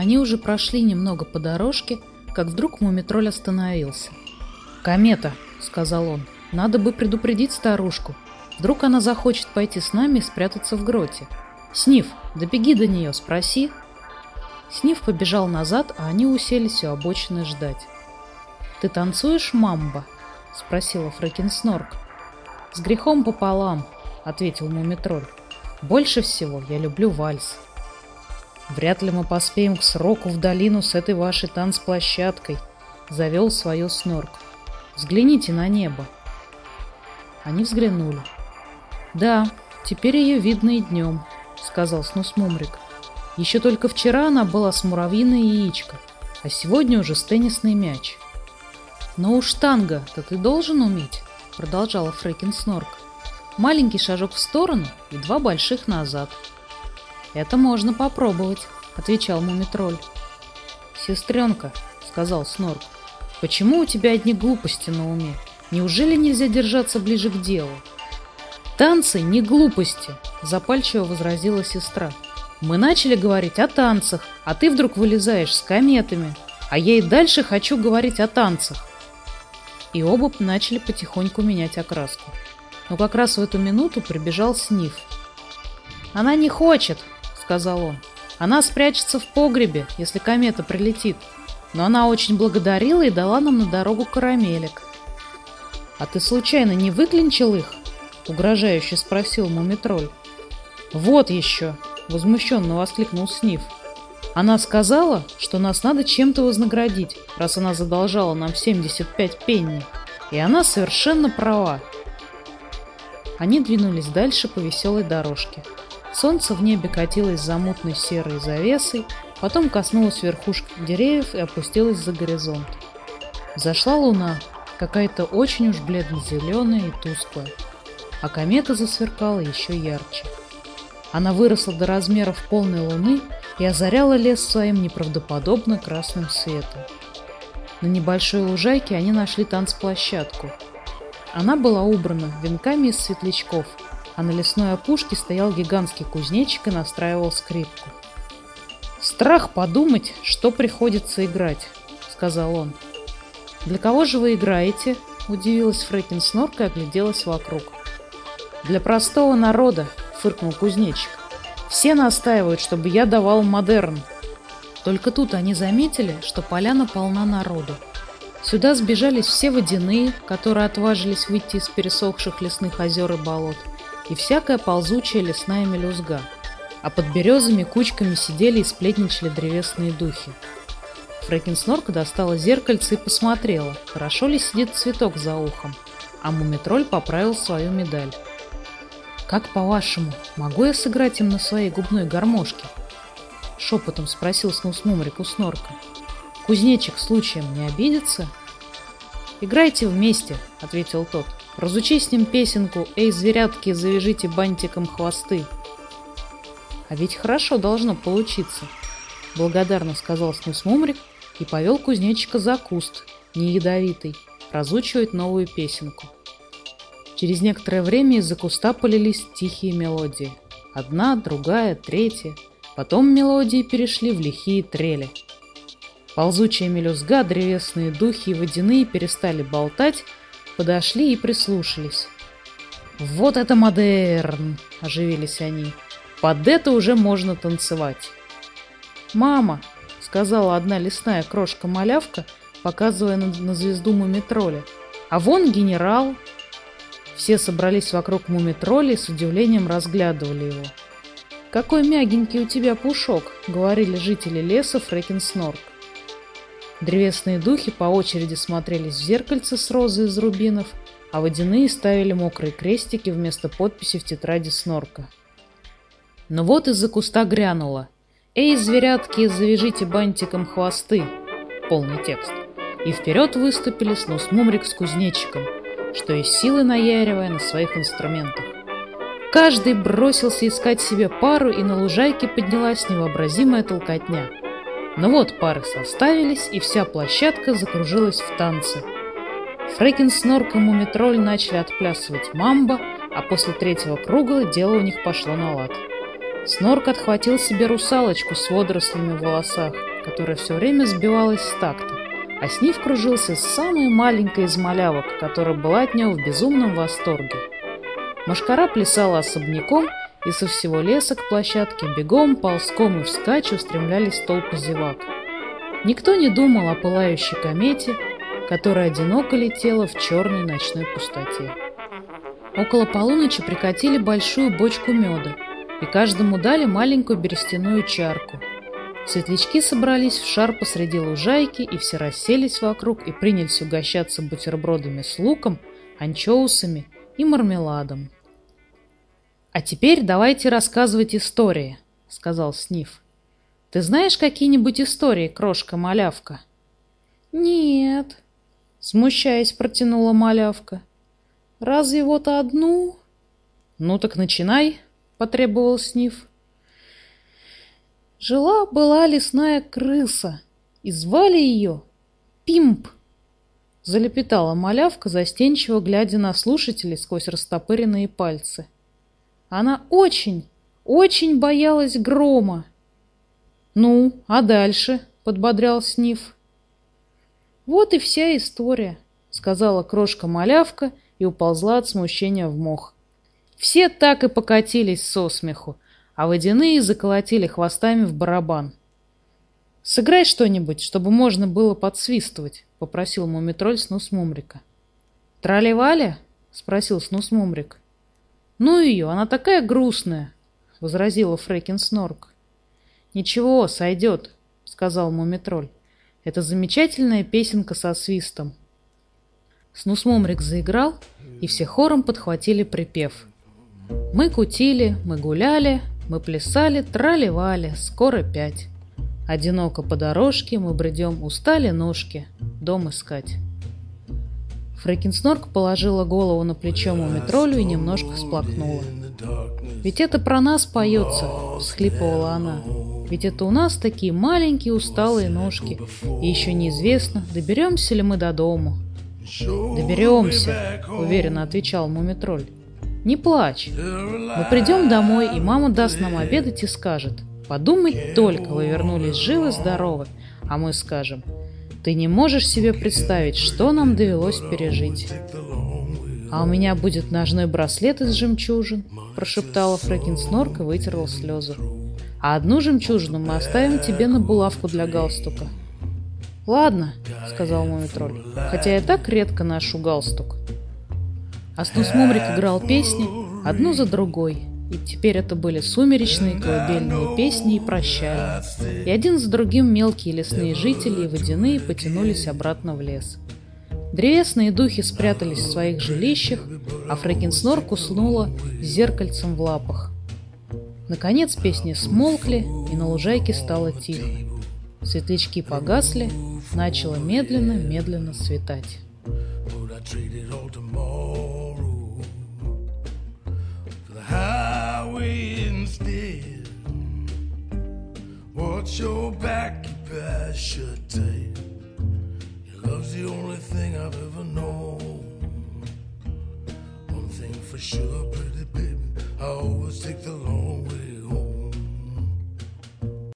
Они уже прошли немного по дорожке, как вдруг мумитроль остановился. «Комета», — сказал он, — «надо бы предупредить старушку. Вдруг она захочет пойти с нами и спрятаться в гроте. Сниф, добеги до нее, спроси». Сниф побежал назад, а они уселись у обочины ждать. «Ты танцуешь, мамба?» — спросила Фрэкинснорк. «С грехом пополам», — ответил Мумитроль. «Больше всего я люблю вальс». «Вряд ли мы поспеем к сроку в долину с этой вашей танцплощадкой», — завел свою Снорк. «Взгляните на небо». Они взглянули. «Да, теперь ее видно и днем», — сказал Снус Мумрик. «Еще только вчера она была с муравьиной яичко, а сегодня уже с теннисный мяч». «Но уж танго-то ты должен уметь», — продолжала Фрекин Снорк. «Маленький шажок в сторону и два больших назад». «Это можно попробовать», — отвечал Мумитроль. «Сестренка», — сказал Снорк, — «почему у тебя одни глупости на уме? Неужели нельзя держаться ближе к делу?» «Танцы не глупости», — запальчиво возразила сестра. «Мы начали говорить о танцах, а ты вдруг вылезаешь с кометами, а я и дальше хочу говорить о танцах и оба начали потихоньку менять окраску. Но как раз в эту минуту прибежал Сниф. «Она не хочет», — сказал он. «Она спрячется в погребе, если комета прилетит. Но она очень благодарила и дала нам на дорогу карамелек». «А ты случайно не выклинчил их?» — угрожающе спросил Мумитроль. «Вот еще!» — возмущенно воскликнул Сниф. Она сказала, что нас надо чем-то вознаградить, раз она задолжала нам 75 пенни. И она совершенно права. Они двинулись дальше по веселой дорожке. Солнце в небе катилось за мутной серой завесой, потом коснулось верхушек деревьев и опустилось за горизонт. Зашла луна, какая-то очень уж бледно-зеленая и тусклая, а комета засверкала еще ярче. Она выросла до размеров полной луны и озаряла лес своим неправдоподобно красным светом. На небольшой лужайке они нашли танцплощадку. Она была убрана венками из светлячков, а на лесной опушке стоял гигантский кузнечик и настраивал скрипку. «Страх подумать, что приходится играть», — сказал он. «Для кого же вы играете?» — удивилась Фрекин Снорка и огляделась вокруг. «Для простого народа», — фыркнул кузнечик. Все настаивают, чтобы я давал модерн. Только тут они заметили, что поляна полна народу. Сюда сбежались все водяные, которые отважились выйти из пересохших лесных озер и болот, и всякая ползучая лесная мелюзга. А под березами кучками сидели и сплетничали древесные духи. Фрэкинснорка достала зеркальце и посмотрела, хорошо ли сидит цветок за ухом, а Мумитроль поправил свою медаль. «Как по-вашему, могу я сыграть им на своей губной гармошке?» Шепотом спросил Снус Мумрик у Снорка. «Кузнечик случаем не обидится?» «Играйте вместе», — ответил тот. «Разучи с ним песенку «Эй, зверятки, завяжите бантиком хвосты». «А ведь хорошо должно получиться», — благодарно сказал Снус Мумрик и повел кузнечика за куст, не ядовитый, разучивать новую песенку. Через некоторое время из-за куста полились тихие мелодии. Одна, другая, третья. Потом мелодии перешли в лихие трели. Ползучая мелюзга, древесные духи и водяные перестали болтать, подошли и прислушались. «Вот это модерн!» – оживились они. «Под это уже можно танцевать!» «Мама!» – сказала одна лесная крошка-малявка, показывая на, на звезду мумитроля. «А вон генерал, все собрались вокруг мумитроля и с удивлением разглядывали его. «Какой мягенький у тебя пушок!» — говорили жители леса Фрэкинснорк. Древесные духи по очереди смотрелись в зеркальце с розой из рубинов, а водяные ставили мокрые крестики вместо подписи в тетради Снорка. Но вот из-за куста грянуло. «Эй, зверятки, завяжите бантиком хвосты!» Полный текст. И вперед выступили Снус Мумрик с кузнечиком — что из силы наяривая на своих инструментах. Каждый бросился искать себе пару, и на лужайке поднялась невообразимая толкотня. Но вот пары составились, и вся площадка закружилась в танце. Фрекин, Снорк и Мумитроль начали отплясывать мамба, а после третьего круга дело у них пошло на лад. Снорк отхватил себе русалочку с водорослями в волосах, которая все время сбивалась с такта, а Снив кружился с самой маленькой из малявок, которая была от него в безумном восторге. Машкара плясала особняком, и со всего леса к площадке бегом, ползком и вскачь устремлялись толпы зевак. Никто не думал о пылающей комете, которая одиноко летела в черной ночной пустоте. Около полуночи прикатили большую бочку меда, и каждому дали маленькую берестяную чарку. Светлячки собрались в шар посреди лужайки, и все расселись вокруг и принялись угощаться бутербродами с луком, анчоусами и мармеладом. «А теперь давайте рассказывать истории», — сказал Сниф. «Ты знаешь какие-нибудь истории, крошка-малявка?» «Нет», — смущаясь, протянула малявка. «Разве вот одну?» «Ну так начинай», — потребовал Сниф. Жила-была лесная крыса, и звали ее Пимп. Залепетала малявка, застенчиво глядя на слушателей сквозь растопыренные пальцы. Она очень, очень боялась грома. «Ну, а дальше?» — подбодрял Сниф. «Вот и вся история», — сказала крошка-малявка и уползла от смущения в мох. Все так и покатились со смеху, а водяные заколотили хвостами в барабан. «Сыграй что-нибудь, чтобы можно было подсвистывать», — попросил мумитроль Снус Мумрика. «Трали-валя?» — спросил Снус Мумрик. «Ну ее, она такая грустная», — возразила Фрекин Снорк. «Ничего, сойдет», — сказал Мумитроль. «Это замечательная песенка со свистом». Снус Мумрик заиграл, и все хором подхватили припев. «Мы кутили, мы гуляли, мы плясали, трали-вали, скоро пять». Одиноко по дорожке мы бредем, устали ножки, дом искать. Фрекинснорк положила голову на плечо Мумитролю и немножко всплакнула. «Ведь это про нас поется», — всхлипывала она. «Ведь это у нас такие маленькие усталые ножки, и еще неизвестно, доберемся ли мы до дому». «Доберемся», — уверенно отвечал Мумитроль. «Не плачь. Мы придем домой, и мама даст нам обедать и скажет, подумать только, вы вернулись живы-здоровы, а мы скажем, ты не можешь себе представить, что нам довелось пережить. «А у меня будет ножной браслет из жемчужин», – прошептала Фрэкин Снорк и вытерла слезы. «А одну жемчужину мы оставим тебе на булавку для галстука». «Ладно», — сказал мой тролль, — «хотя я так редко ношу галстук». А Снус Мумрик играл песни, одну за другой, и теперь это были сумеречные колыбельные песни и прощания. И один за другим мелкие лесные жители и водяные потянулись обратно в лес. Древесные духи спрятались в своих жилищах, а Фрекинснорк уснула зеркальцем в лапах. Наконец песни смолкли, и на лужайке стало тихо. Светлячки погасли, начало медленно-медленно светать. What's your back, you bastard tail? Your love's the only thing I've ever known. One thing for sure, pretty baby, I always take the long